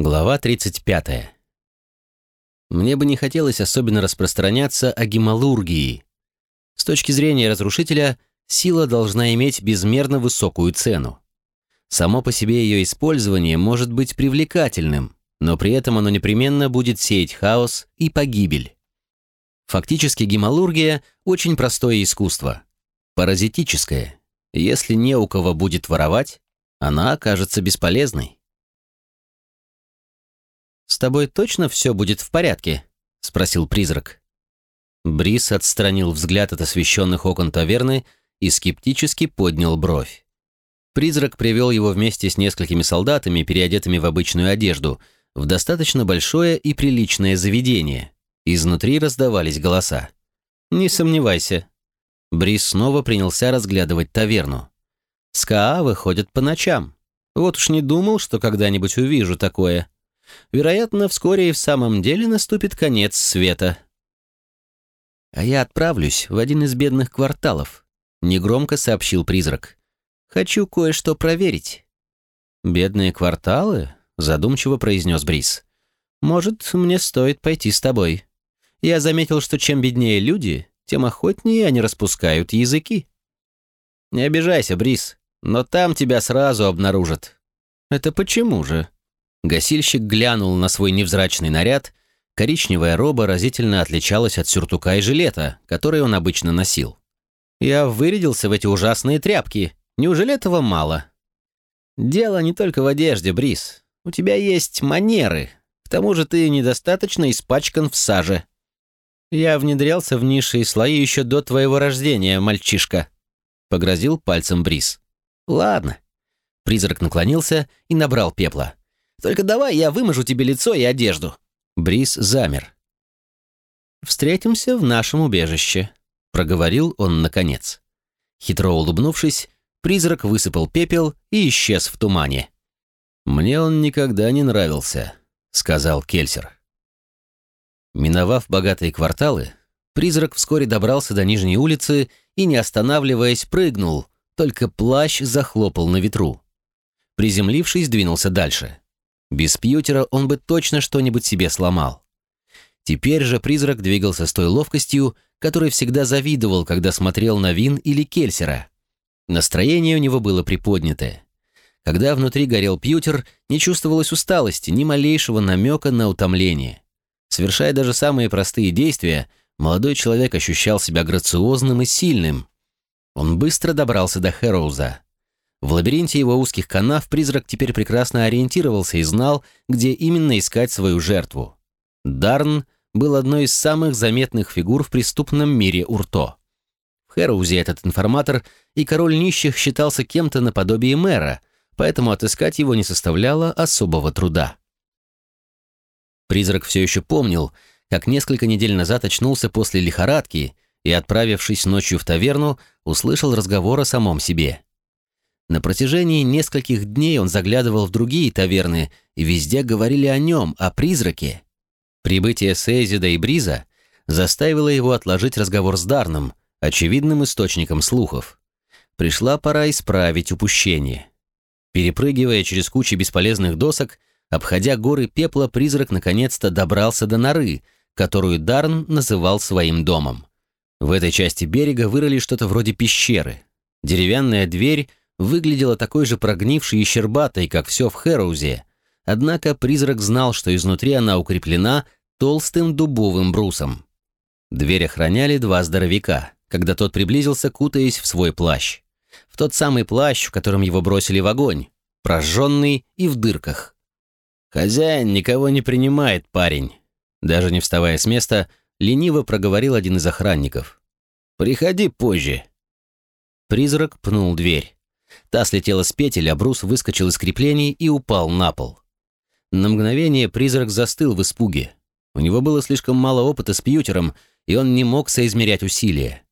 Глава 35. Мне бы не хотелось особенно распространяться о гемалургии. С точки зрения разрушителя, сила должна иметь безмерно высокую цену. Само по себе ее использование может быть привлекательным, но при этом оно непременно будет сеять хаос и погибель. Фактически гемалургия – очень простое искусство. Паразитическое. Если не у кого будет воровать, она окажется бесполезной. «С тобой точно все будет в порядке?» — спросил призрак. Брис отстранил взгляд от освещенных окон таверны и скептически поднял бровь. Призрак привел его вместе с несколькими солдатами, переодетыми в обычную одежду, в достаточно большое и приличное заведение. Изнутри раздавались голоса. «Не сомневайся». Брис снова принялся разглядывать таверну. «СКА выходят по ночам. Вот уж не думал, что когда-нибудь увижу такое». Вероятно, вскоре и в самом деле наступит конец света. «А я отправлюсь в один из бедных кварталов», — негромко сообщил призрак. «Хочу кое-что проверить». «Бедные кварталы?» — задумчиво произнес Брис. «Может, мне стоит пойти с тобой. Я заметил, что чем беднее люди, тем охотнее они распускают языки». «Не обижайся, Брис, но там тебя сразу обнаружат». «Это почему же?» Гасильщик глянул на свой невзрачный наряд. Коричневая роба разительно отличалась от сюртука и жилета, которые он обычно носил. «Я вырядился в эти ужасные тряпки. Неужели этого мало?» «Дело не только в одежде, Брис. У тебя есть манеры. К тому же ты недостаточно испачкан в саже». «Я внедрялся в низшие слои еще до твоего рождения, мальчишка», — погрозил пальцем Брис. «Ладно». Призрак наклонился и набрал пепла. Только давай я вымажу тебе лицо и одежду». Брис замер. «Встретимся в нашем убежище», — проговорил он наконец. Хитро улыбнувшись, призрак высыпал пепел и исчез в тумане. «Мне он никогда не нравился», — сказал Кельсер. Миновав богатые кварталы, призрак вскоре добрался до нижней улицы и, не останавливаясь, прыгнул, только плащ захлопал на ветру. Приземлившись, двинулся дальше. Без пьютера он бы точно что-нибудь себе сломал. Теперь же призрак двигался с той ловкостью, которой всегда завидовал, когда смотрел на Вин или Кельсера. Настроение у него было приподнятое. Когда внутри горел пьютер, не чувствовалось усталости, ни малейшего намека на утомление. Совершая даже самые простые действия, молодой человек ощущал себя грациозным и сильным. Он быстро добрался до Хэроуза. В лабиринте его узких канав призрак теперь прекрасно ориентировался и знал, где именно искать свою жертву. Дарн был одной из самых заметных фигур в преступном мире Урто. В Хэроузе этот информатор и король нищих считался кем-то наподобие мэра, поэтому отыскать его не составляло особого труда. Призрак все еще помнил, как несколько недель назад очнулся после лихорадки и, отправившись ночью в таверну, услышал разговор о самом себе. На протяжении нескольких дней он заглядывал в другие таверны, и везде говорили о нем, о призраке. Прибытие Сейзида и Бриза заставило его отложить разговор с Дарном, очевидным источником слухов. Пришла пора исправить упущение. Перепрыгивая через кучи бесполезных досок, обходя горы пепла, призрак наконец-то добрался до норы, которую Дарн называл своим домом. В этой части берега вырыли что-то вроде пещеры. Деревянная дверь выглядела такой же прогнившей и щербатой, как все в Хэроузе, однако призрак знал, что изнутри она укреплена толстым дубовым брусом. Дверь охраняли два здоровяка, когда тот приблизился, кутаясь в свой плащ. В тот самый плащ, в котором его бросили в огонь, прожженный и в дырках. «Хозяин никого не принимает, парень», даже не вставая с места, лениво проговорил один из охранников. «Приходи позже». Призрак пнул дверь. Та слетела с петель, а брус выскочил из креплений и упал на пол. На мгновение призрак застыл в испуге. У него было слишком мало опыта с пьютером, и он не мог соизмерять усилия.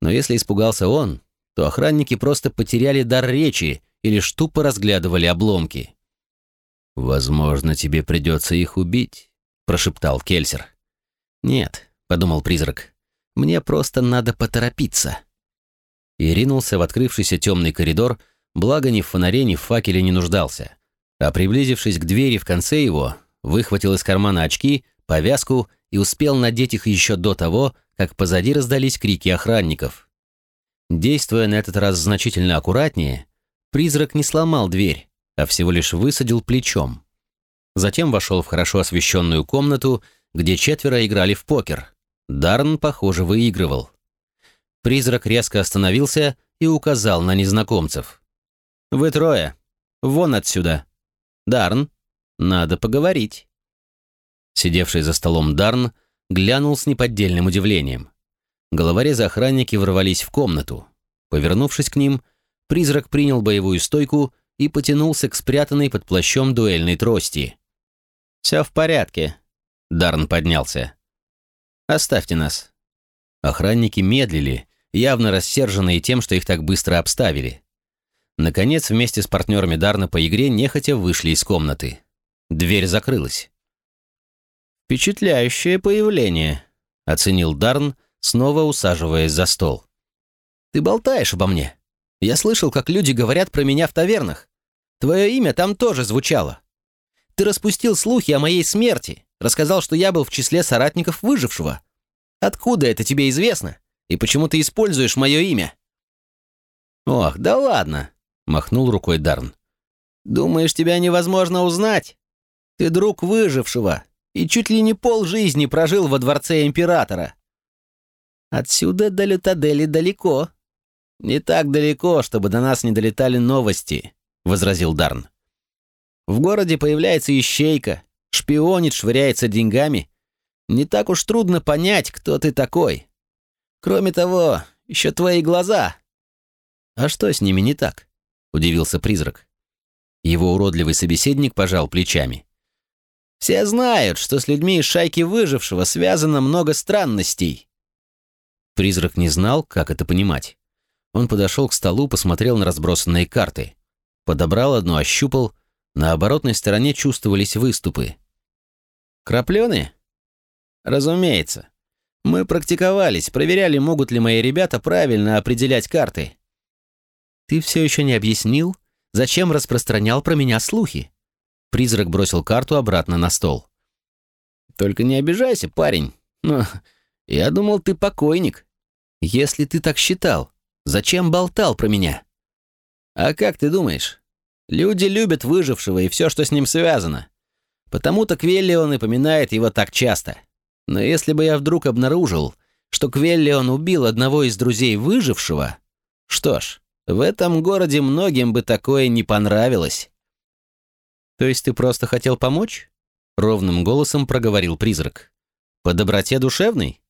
Но если испугался он, то охранники просто потеряли дар речи или лишь тупо разглядывали обломки. «Возможно, тебе придется их убить», — прошептал Кельсер. «Нет», — подумал призрак, — «мне просто надо поторопиться» и ринулся в открывшийся темный коридор, благо ни в фонаре, ни в факеле не нуждался. А приблизившись к двери в конце его, выхватил из кармана очки, повязку и успел надеть их еще до того, как позади раздались крики охранников. Действуя на этот раз значительно аккуратнее, призрак не сломал дверь, а всего лишь высадил плечом. Затем вошел в хорошо освещенную комнату, где четверо играли в покер. Дарн, похоже, выигрывал. Призрак резко остановился и указал на незнакомцев. «Вы трое. Вон отсюда. Дарн, надо поговорить». Сидевший за столом Дарн глянул с неподдельным удивлением. Головорезы-охранники ворвались в комнату. Повернувшись к ним, призрак принял боевую стойку и потянулся к спрятанной под плащом дуэльной трости. «Все в порядке», — Дарн поднялся. «Оставьте нас». Охранники медлили, явно рассерженные тем, что их так быстро обставили. Наконец, вместе с партнерами Дарна по игре нехотя вышли из комнаты. Дверь закрылась. «Впечатляющее появление», — оценил Дарн, снова усаживаясь за стол. «Ты болтаешь обо мне. Я слышал, как люди говорят про меня в тавернах. Твое имя там тоже звучало. Ты распустил слухи о моей смерти, рассказал, что я был в числе соратников выжившего. Откуда это тебе известно? И почему ты используешь мое имя?» «Ох, да ладно», — махнул рукой Дарн. «Думаешь, тебя невозможно узнать? Ты друг выжившего, и чуть ли не пол жизни прожил во дворце императора. Отсюда до Лютадели далеко. Не так далеко, чтобы до нас не долетали новости, возразил Дарн. В городе появляется ищейка, шпионит, швыряется деньгами. Не так уж трудно понять, кто ты такой. Кроме того, еще твои глаза. А что с ними не так? Удивился призрак. Его уродливый собеседник пожал плечами. Все знают, что с людьми из шайки выжившего связано много странностей». Призрак не знал, как это понимать. Он подошел к столу, посмотрел на разбросанные карты. Подобрал одну, ощупал. На оборотной стороне чувствовались выступы. «Крапленые?» «Разумеется. Мы практиковались, проверяли, могут ли мои ребята правильно определять карты». «Ты все еще не объяснил, зачем распространял про меня слухи?» Призрак бросил карту обратно на стол. «Только не обижайся, парень. Но я думал, ты покойник. Если ты так считал, зачем болтал про меня?» «А как ты думаешь? Люди любят выжившего и все, что с ним связано. Потому-то Квеллион и поминает его так часто. Но если бы я вдруг обнаружил, что Квеллион убил одного из друзей выжившего, что ж, в этом городе многим бы такое не понравилось». «То есть ты просто хотел помочь?» Ровным голосом проговорил призрак. «По доброте душевной?»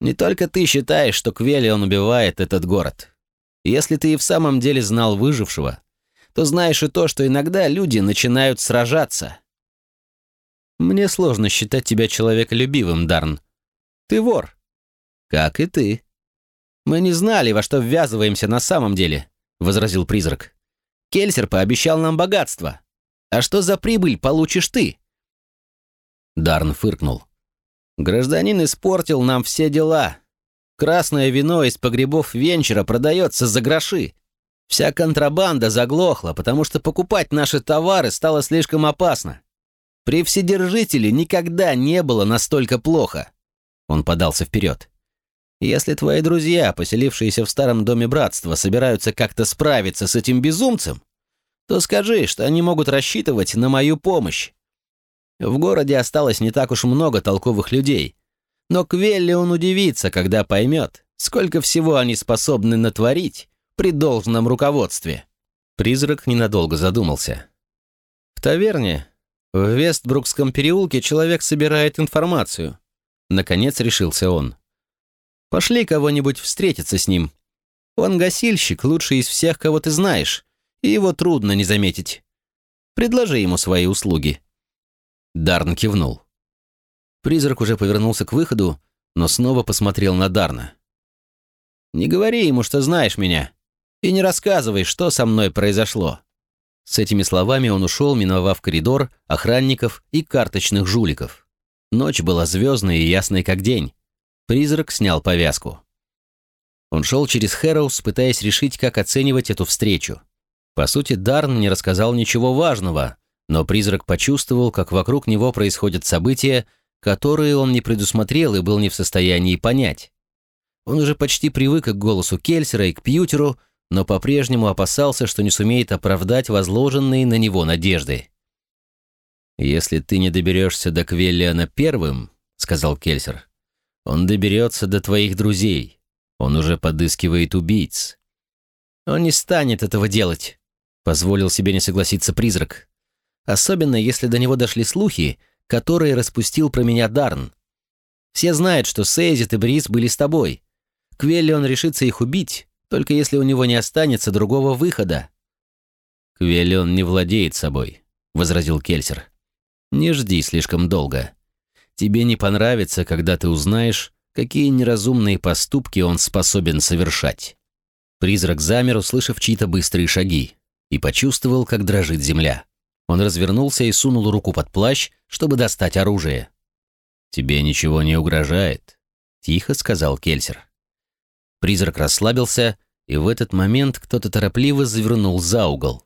«Не только ты считаешь, что Квелион убивает этот город. Если ты и в самом деле знал выжившего, то знаешь и то, что иногда люди начинают сражаться». «Мне сложно считать тебя человеколюбивым, Дарн. Ты вор. Как и ты». «Мы не знали, во что ввязываемся на самом деле», — возразил призрак. «Кельсер пообещал нам богатство. А что за прибыль получишь ты?» Дарн фыркнул. «Гражданин испортил нам все дела. Красное вино из погребов Венчера продается за гроши. Вся контрабанда заглохла, потому что покупать наши товары стало слишком опасно. При Вседержителе никогда не было настолько плохо». Он подался вперед. «Если твои друзья, поселившиеся в старом доме братства, собираются как-то справиться с этим безумцем, то скажи, что они могут рассчитывать на мою помощь. В городе осталось не так уж много толковых людей, но Квелли он удивится, когда поймет, сколько всего они способны натворить при должном руководстве. Призрак ненадолго задумался. В таверне в Вестбрукском переулке человек собирает информацию. Наконец решился он. Пошли кого-нибудь встретиться с ним. Он гасильщик, лучший из всех, кого ты знаешь и его трудно не заметить. Предложи ему свои услуги». Дарн кивнул. Призрак уже повернулся к выходу, но снова посмотрел на Дарна. «Не говори ему, что знаешь меня, и не рассказывай, что со мной произошло». С этими словами он ушел, миновав коридор, охранников и карточных жуликов. Ночь была звездной и ясной, как день. Призрак снял повязку. Он шел через Хэроус, пытаясь решить, как оценивать эту встречу. По сути, Дарн не рассказал ничего важного, но призрак почувствовал, как вокруг него происходят события, которые он не предусмотрел и был не в состоянии понять. Он уже почти привык к голосу Кельсера и к Пьютеру, но по-прежнему опасался, что не сумеет оправдать возложенные на него надежды. «Если ты не доберешься до Квеллиана первым», — сказал Кельсер, — «он доберется до твоих друзей. Он уже подыскивает убийц». «Он не станет этого делать», — позволил себе не согласиться призрак. «Особенно, если до него дошли слухи, которые распустил про меня Дарн. Все знают, что Сейзит и Брис были с тобой. Квеллион решится их убить, только если у него не останется другого выхода». «Квелион не владеет собой», — возразил Кельсер. «Не жди слишком долго. Тебе не понравится, когда ты узнаешь, какие неразумные поступки он способен совершать». Призрак замер, услышав чьи-то быстрые шаги, и почувствовал, как дрожит земля. Он развернулся и сунул руку под плащ, чтобы достать оружие. «Тебе ничего не угрожает», — тихо сказал Кельсер. Призрак расслабился, и в этот момент кто-то торопливо завернул за угол.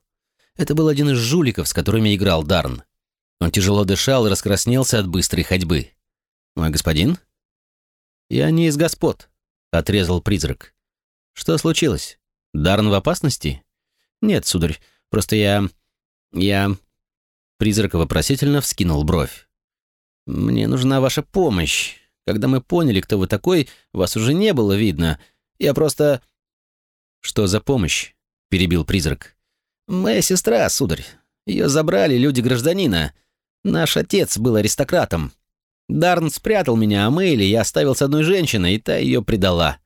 Это был один из жуликов, с которыми играл Дарн. Он тяжело дышал и раскраснелся от быстрой ходьбы. «Мой господин?» «Я не из господ», — отрезал призрак. «Что случилось? Дарн в опасности?» «Нет, сударь, просто я... я...» Призрак вопросительно вскинул бровь. «Мне нужна ваша помощь. Когда мы поняли, кто вы такой, вас уже не было видно, я просто...» «Что за помощь?» — перебил призрак. «Моя сестра, сударь. Ее забрали люди гражданина. Наш отец был аристократом. Дарн спрятал меня, а Мэйли я оставил с одной женщиной, и та ее предала.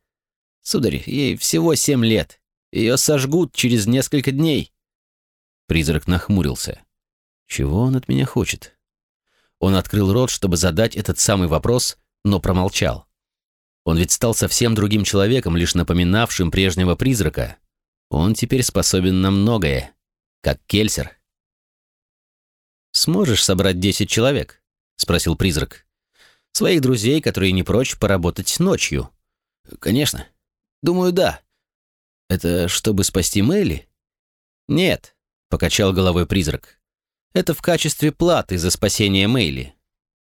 Сударь, ей всего семь лет. Ее сожгут через несколько дней». Призрак нахмурился. «Чего он от меня хочет?» Он открыл рот, чтобы задать этот самый вопрос, но промолчал. Он ведь стал совсем другим человеком, лишь напоминавшим прежнего призрака. Он теперь способен на многое, как Кельсер. «Сможешь собрать десять человек?» — спросил призрак. «Своих друзей, которые не прочь поработать ночью». «Конечно. Думаю, да. Это чтобы спасти Мэйли?» «Нет», — покачал головой призрак. «Это в качестве платы за спасение Мэйли.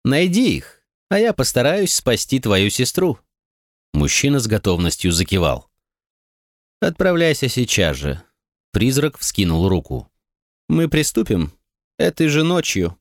Найди их, а я постараюсь спасти твою сестру». Мужчина с готовностью закивал. «Отправляйся сейчас же». Призрак вскинул руку. «Мы приступим этой же ночью».